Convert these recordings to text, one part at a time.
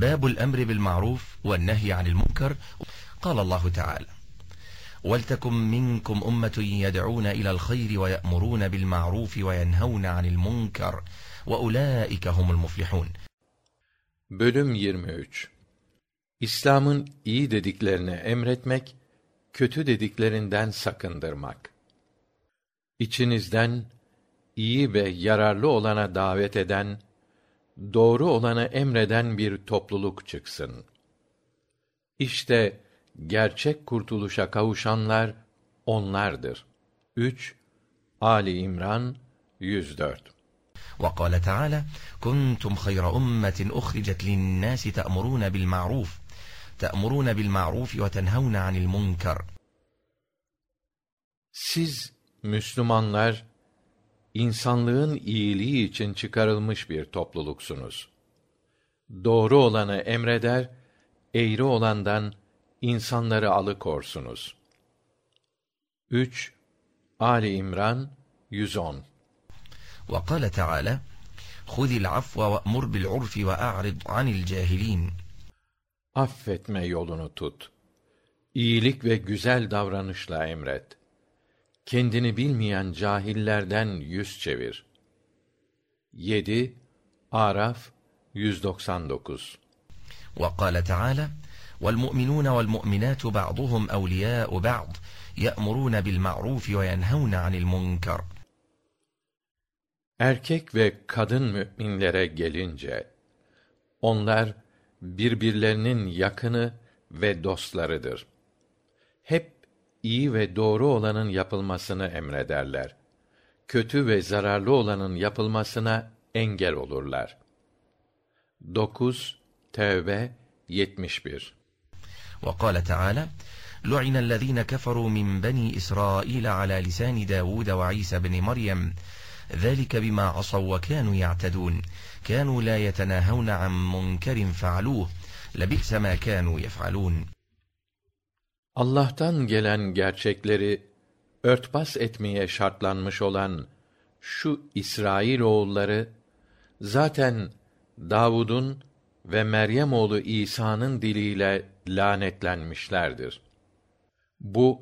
باب الأمر بالمعروف والنهي عن المنكر قال الله تعالى ولتكن منكم أمة يدعون إلى الخير ويأمرون بالمعروف وينهون عن المنكر وَاُولَٰئِكَ هُمُ الْمُفْلِحُونَ Bölüm 23 İslam'ın iyi dediklerine emretmek, kötü dediklerinden sakındırmak. İçinizden iyi ve yararlı olana davet eden doğru olanı emreden bir topluluk çıksın. İşte gerçek kurtuluşa kavuşanlar onlardır. 3 Ali İmran 104 وقال تعالى كنتم خير أمة أخرجت للناس تأمرون بالمعروف تأمرون بالمعروف وتنهون عن المنكر Siz Müslümanlar insanlığın iyiliği için çıkarılmış bir topluluksunuz. Doğru olanı emreder, eğri olandan insanları alıkorsunuz. 3 Ali İmran 110 وقال تعالى خذ العفو وأمر بالعرف وأعرض عن الجاهلين Affetme yolunu tut. İyilik ve güzel davranışla emret. Kendini bilmeyen cahillerden yüz çevir. 7 Araf 199 وقال تعالى والمؤمنون والمؤمنات بعضهم أولياء بعض يأمرون بالمعروف وينهون عن المنكر Erkek ve kadın müminlere gelince onlar birbirlerinin yakını ve dostlarıdır. Hep iyi ve doğru olanın yapılmasını emrederler kötü ve zararlı olanın yapılmasına engel olurlar قال تعالى لعن الذين كفروا من بني إسرائيل على لسان داود وعيسى بن مريم ذلك بما عصوا وكانوا يعتدون كانوا لا يتناهون عن منكر فعلوه لبئس ما كانوا يفعلون Allah'tan gelen gerçekleri örtbas etmeye şartlanmış olan şu İsrail oğulları zaten Davud'un ve Meryem oğlu İsa'nın diliyle lanetlenmişlerdir. Bu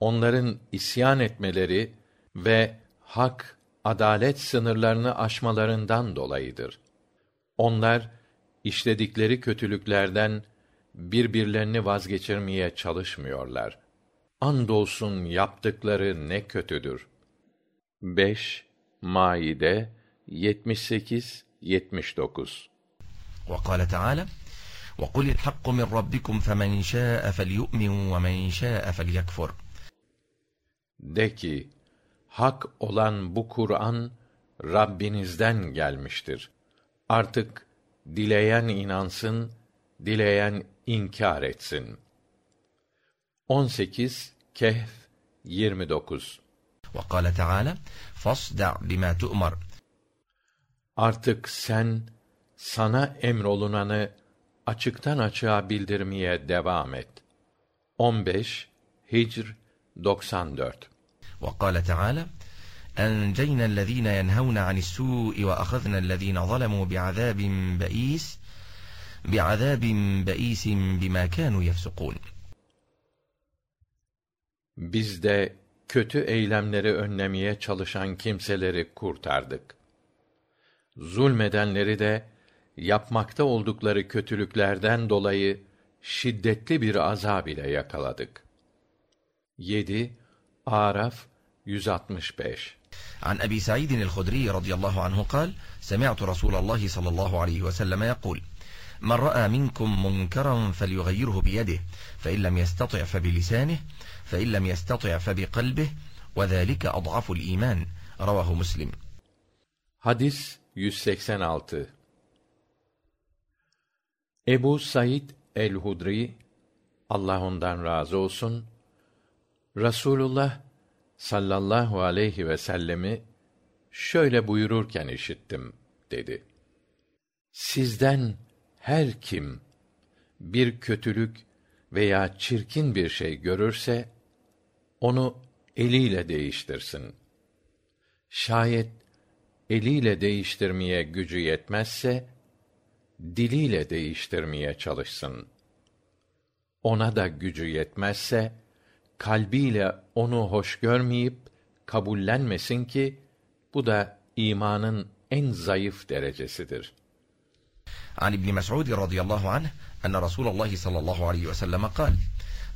onların isyan etmeleri ve hak, adalet sınırlarını aşmalarından dolayıdır. Onlar işledikleri kötülüklerden birbirlerini vazgeçirmeye çalışmıyorlar. Andolsun yaptıkları ne kötüdür. 5 Maide 78 79 وقال تعالى وقل الحق من ربكم فمن شاء فليؤمن ومن شاء فليكفر De ki, hak olan bu Kur'an Rabbinizden gelmiştir. Artık dileyen inansın, dileyen inkar etsin. 18 kehf 29 vkale teala fasda bima tu'mar. Artık sen sana emrolunanı açıktan açığa bildirmeye devam et. 15 hicr 94 vkale teala enceyna allezine yenhevne anissu'i ve ahazna allezine zalemû biazâbin be'îs بعذاب بئيس بما كانوا يفسقون Biz de kötü eylemleri önlemeye çalışan kimseleri kurtardık. Zulmedenleri de yapmakta oldukları kötülüklerden dolayı şiddetli bir azab ile yakaladık. 7 Araf 165 عن أبي سعيد الخدري رضي الله عنه قال سمعت رسول الله صلى الله عليه وسلم يقول من رأى منكم منكرا فليغيره بيده فإن لم يستطع فبلسانه فإن لم يستطع فبقلبه وذلك أضعف الإيمان رواه مسلم Hadis 186 Ebu Said el-Hudri Allah ondan razı olsun Rasulullah sallallahu aleyhi ve sellemi şöyle buyururken işittim dedi. Sizden her kim bir kötülük veya çirkin bir şey görürse onu eliyle değiştirsin. Şayet eliyle değiştirmeye gücü yetmezse diliyle değiştirmeye çalışsın ona da gücü yetmezse kalbiyle onu hoş görmeyip kabullenmesin ki bu da imanın en zayıf derecesidir عن ابن مسعود رضي الله عنه أن رسول الله صلى الله عليه وسلم قال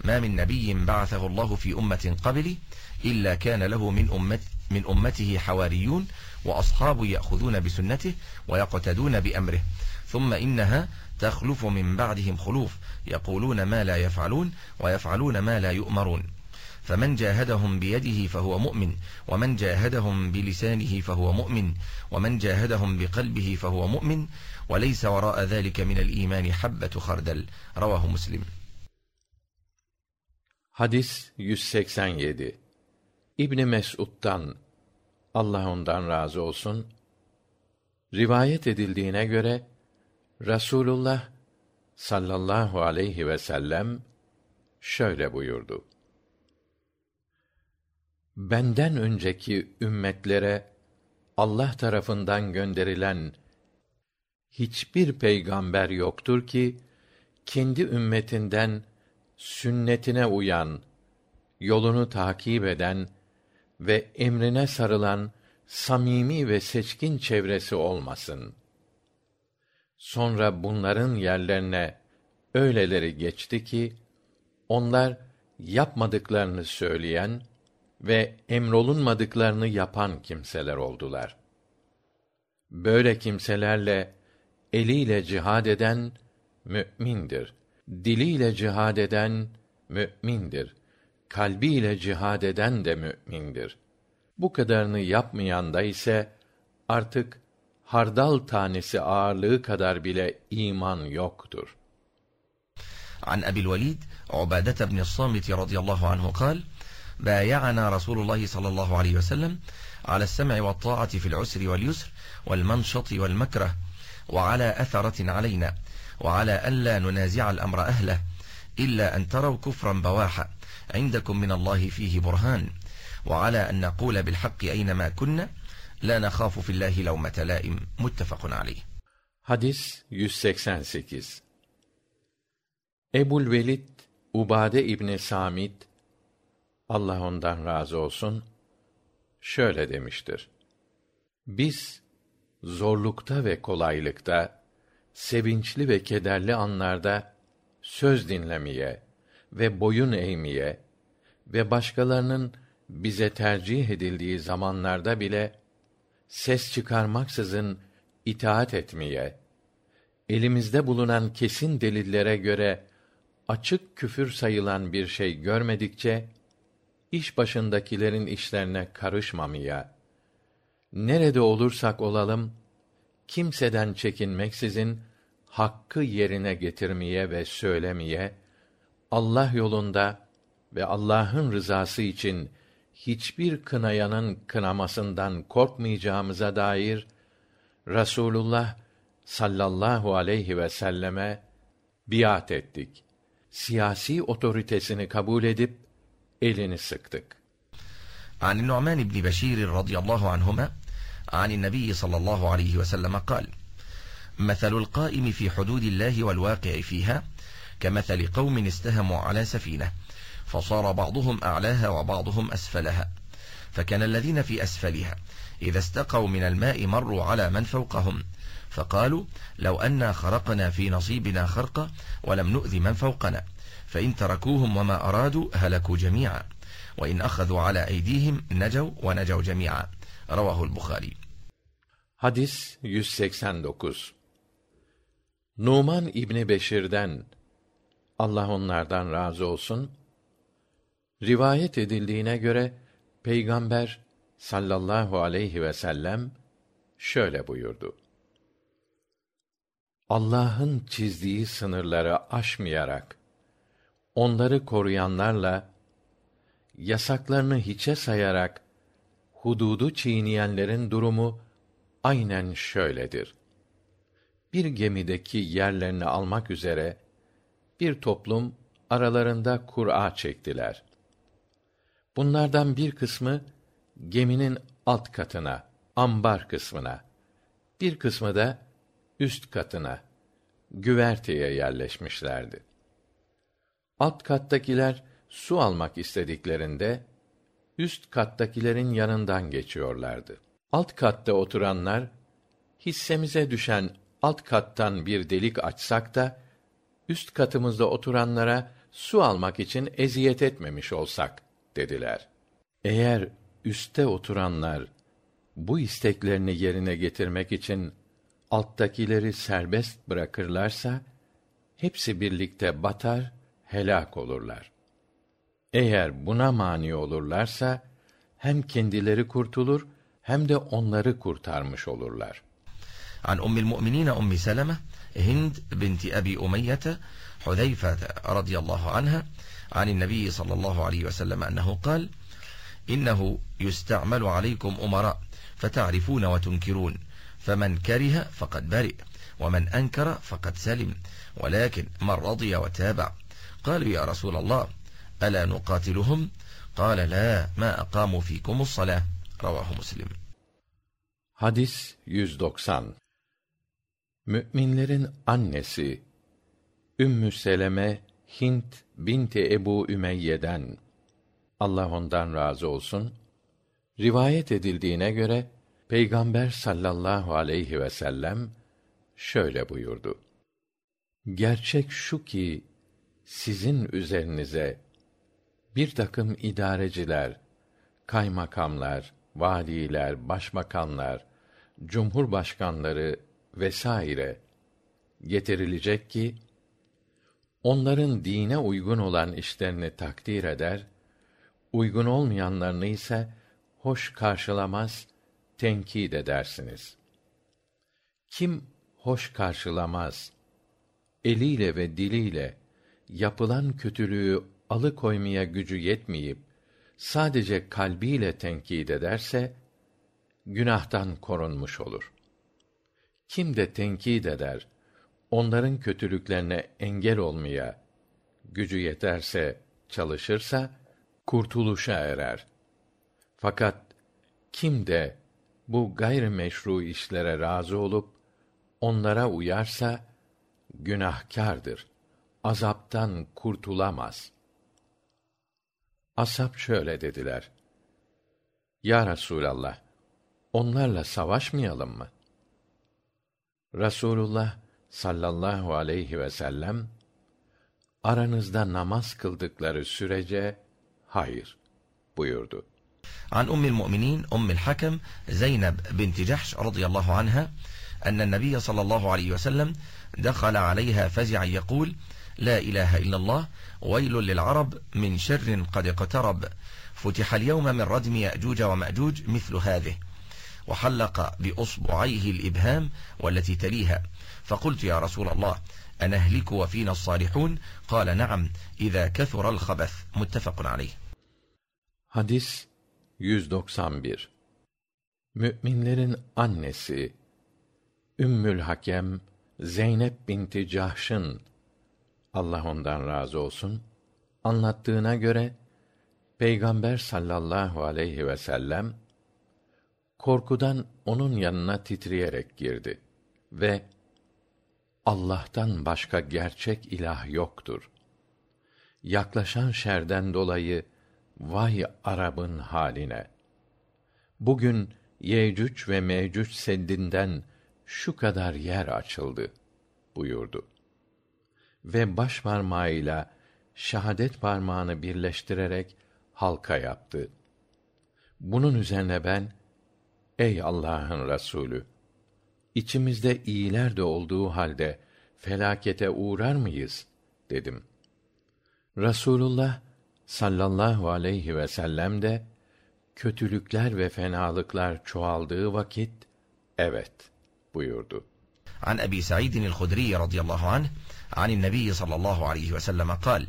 ما من نبي بعثه الله في أمة قبلي إلا كان له من, أمت من أمته حواريون وأصحاب يأخذون بسنته ويقتدون بأمره ثم إنها تخلف من بعدهم خلوف يقولون ما لا يفعلون ويفعلون ما لا يؤمرون فمن جاهدهم بيده فهو مؤمن ومن جاهدهم بلسانه فهو مؤمن ومن جاهدهم بقلبه فهو مؤمن وليس وراء ذلك من الإيمان حبة خردل رواه مسلم Hadis 187 İbn Mes'ud'dan Allah ondan razı olsun rivayet edildiğine göre Rasulullah sallallahu aleyhi ve sellem şöyle buyurdu. Benden önceki ümmetlere Allah tarafından gönderilen hiçbir peygamber yoktur ki kendi ümmetinden sünnetine uyan, yolunu takip eden ve emrine sarılan samimi ve seçkin çevresi olmasın. Sonra bunların yerlerine öyleleri geçti ki onlar yapmadıklarını söyleyen ve emrolunmadıklarını yapan kimseler oldular. Böyle kimselerle eliyle cihad eden mü'mindir diliyle cihad eden mü'mindir kalbiyle cihad eden de mü'mindir. Bu kadarını yapmayan da ise artık hardal tanesi ağırlığı kadar bile iman yoktur. An abilvalid ubadata bn samit radıyallahu anh kal بايعنا رسول الله صلى الله عليه وسلم على السمع والطاعة في العسر واليسر والمنشط والمكره وعلى أثرة علينا وعلى ألا ننازع الأمر أهله إلا أن تروا كفرا بواحا عندكم من الله فيه برهان وعلى أن نقول بالحق أينما كنا لا نخاف في الله لومة لائم متفق عليه Hadis 188 Ebul Velid Ubade İbni Samit Allah ondan razı olsun şöyle demiştir. Biz zorlukta ve kolaylıkta, sevinçli ve kederli anlarda söz dinlemeye ve boyun eğmeye ve başkalarının bize tercih edildiği zamanlarda bile ses çıkarmaksızın itaat etmeye, elimizde bulunan kesin delillere göre açık küfür sayılan bir şey görmedikçe iş başındakilerin işlerine karışmamaya, nerede olursak olalım kimseden çekinmeksizin hakkı yerine getirmeye ve söylemeye, Allah yolunda ve Allah'ın rızası için hiçbir kınayanın kınamasından korkmayacağımıza dair Rasulullah sallallahu aleyhi ve selleme biat ettik. Siyasi otoritesini kabul edip elini sıktık. An Nu'man ibn Beşir radıyallahu anhuma an Nebi sallallahu aleyhi ve sellem kal مثل القائم في حدود الله والواقع فيها كمثل قوم استهموا على سفينة فصار بعضهم أعلاها وبعضهم أسفلها فكان الذين في أسفلها إذا استقوا من الماء مروا على من فوقهم فقالوا لو أنا خرقنا في نصيبنا خرقة ولم نؤذ من فوقنا فإن تركوهم وما أرادوا هلكوا جميعا وإن أخذوا على أيديهم نجوا ونجوا جميعا رواه البخاري Hadis 189 Numan İbni Beşir'den Allah onlardan razı olsun rivayet edildiğine göre peygamber sallallahu aleyhi ve sellem şöyle buyurdu allah'ın çizdiği sınırları aşmayarak onları koruyanlarla yasaklarını hiçe sayarak hududu çiğneyenlerin durumu aynen şöyledir bir gemideki yerlerini almak üzere bir toplum aralarında kur'a çektiler bunlardan bir kısmı geminin alt katına ambar kısmına bir kısmı da üst katına güverteye yerleşmişlerdi. Alt kattakiler su almak istediklerinde üst kattakilerin yanından geçiyorlardı. Alt katta oturanlar hissemize düşen alt kattan bir delik açsak da üst katımızda oturanlara su almak için eziyet etmemiş olsak dediler. Eğer üste oturanlar bu isteklerini yerine getirmek için alttakileri serbest bırakırlarsa hepsi birlikte batar, helak olurlar. Eğer buna mani olurlarsa hem kendileri kurtulur hem de onları kurtarmış olurlar. عن أم المؤمنين أم سلمة هند بنت أبي أمية حذيفة رضي الله عنها عن النبي صلى الله عليه وسلم أنه قال إنه يستعمل عليكم أمراء فتعرفون وتنكرون فمن كره فقد برئ ومن أنكر فقد سلم ولكن من رضي وتابع قالوا يا رسول الله ألا نقاتلهم قال لا ما أقاموا فيكم الصلاة رواه مسلم Hadis 190 Mü'minlerin annesi Ümmü Seleme Hint binti Ebu Ümeyye'den Allah ondan razı olsun rivayet edildiğine göre Peygamber sallallahu aleyhi ve sellem şöyle buyurdu. Gerçek şu ki sizin üzerinize bir takım idareciler, kaymakamlar, valiler, başbakanlar, cumhurbaşkanları vesaire getirilecek ki onların dine uygun olan işlerini takdir eder, uygun olmayanlarını ise hoş karşılamaz, tenkit edersiniz. Kim hoş karşılamaz, eliyle ve diliyle yapılan kötülüğü alıkoymaya gücü yetmeyip sadece kalbiyle tenkit ederse günahtan korunmuş olur. Kim de tenkit eder, onların kötülüklerine engel olmaya gücü yeterse, çalışırsa kurtuluşa erer. Fakat kim de bu gayrimeşru işlere razı olup onlara uyarsa günahkârdır Azaptan kurtulamaz. Ashab şöyle dediler: Ya Resulallah, onlarla savaşmayalım mı? Rasulullah sallallahu aleyhi ve sellem aranızda namaz kıldıkları sürece hayır buyurdu. عن أم المؤمنين أم الحكم زينب بنت جحش رضي الله عنها أن النبي صلى الله عليه وسلم دخل عليها فزعا يقول لا إله إلا الله ويل للعرب من شر قد اقترب فتح اليوم من ردم يأجوج ومأجوج مثل هذه وحلق بأصبعيه الإبهام والتي تليها فقلت يا رسول الله أنهلك وفينا الصالحون قال نعم إذا كثر الخبث متفق عليه Hadis 191 Mü'minlerin annesi Ümmül Hakem Zeynep binti Cahş'ın Allah ondan razı olsun anlattığına göre Peygamber sallallahu aleyhi ve sellem korkudan onun yanına titreyerek girdi ve Allah'tan başka gerçek ilah yoktur. Yaklaşan şerden dolayı vay Arap'ın haline. Bugün Yecüc ve Mecüc seddinden şu kadar yer açıldı buyurdu ve baş parmağıyla şahadet parmağını birleştirerek halka yaptı. Bunun üzerine ben, ey Allah'ın Resulü, i̇çimizde iyiler de olduğu halde felakete uğrar mıyız? dedim. Rasulullah sallallahu aleyhi ve sellem de kötülükler ve fenalıklar çoğaldığı vakit evet buyurdu. An Ebi Sa'id el-Hudri radıyallahu anh عن النبي صلى الله عليه وسلم قال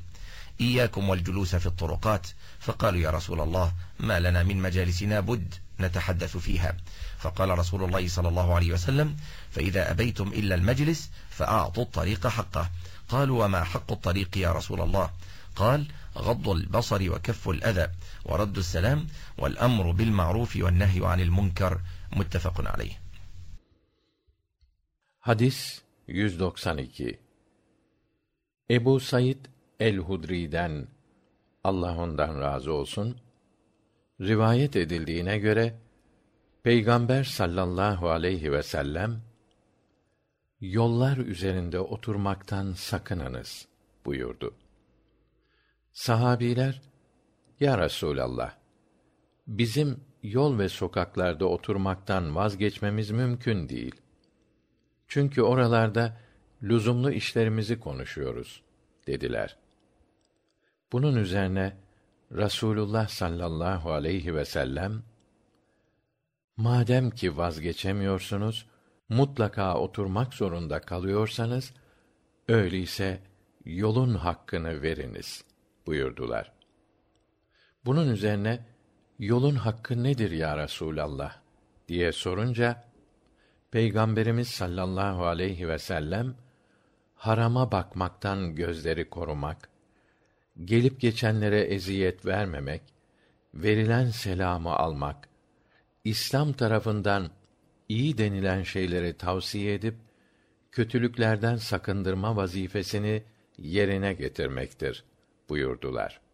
إياكم والجلوس في الطرقات فقالوا يا رسول الله ما لنا من مجالسنا بد نتحدث فيها فقال رسول الله صلى الله عليه وسلم فإذا أبيتم إلا المجلس فأعطوا الطريق حقه قالوا وما حق الطريق يا رسول الله قال غض البصر وكف الأذى ورد السلام والأمر بالمعروف والنهي عن المنكر متفق عليه Hadis 192 Ebu Said el-Hudri'den Allah ondan razı olsun rivayet edildiğine göre Peygamber sallallahu aleyhi ve sellem yollar üzerinde oturmaktan sakınınız buyurdu. Sahabiler Ya Resulallah bizim yol ve sokaklarda oturmaktan vazgeçmemiz mümkün değil. Çünkü oralarda lüzumlu işlerimizi konuşuyoruz dediler. Bunun üzerine Rasulullah sallallahu aleyhi ve sellem madem ki vazgeçemiyorsunuz mutlaka oturmak zorunda kalıyorsanız öyleyse yolun hakkını veriniz buyurdular. Bunun üzerine yolun hakkı nedir ya Resulallah diye sorunca Peygamberimiz sallallahu aleyhi ve sellem harama bakmaktan gözleri korumak, gelip geçenlere eziyet vermemek, verilen selamı almak, İslam tarafından iyi denilen şeyleri tavsiye edip kötülüklerden sakındırma vazifesini yerine getirmektir buyurdular.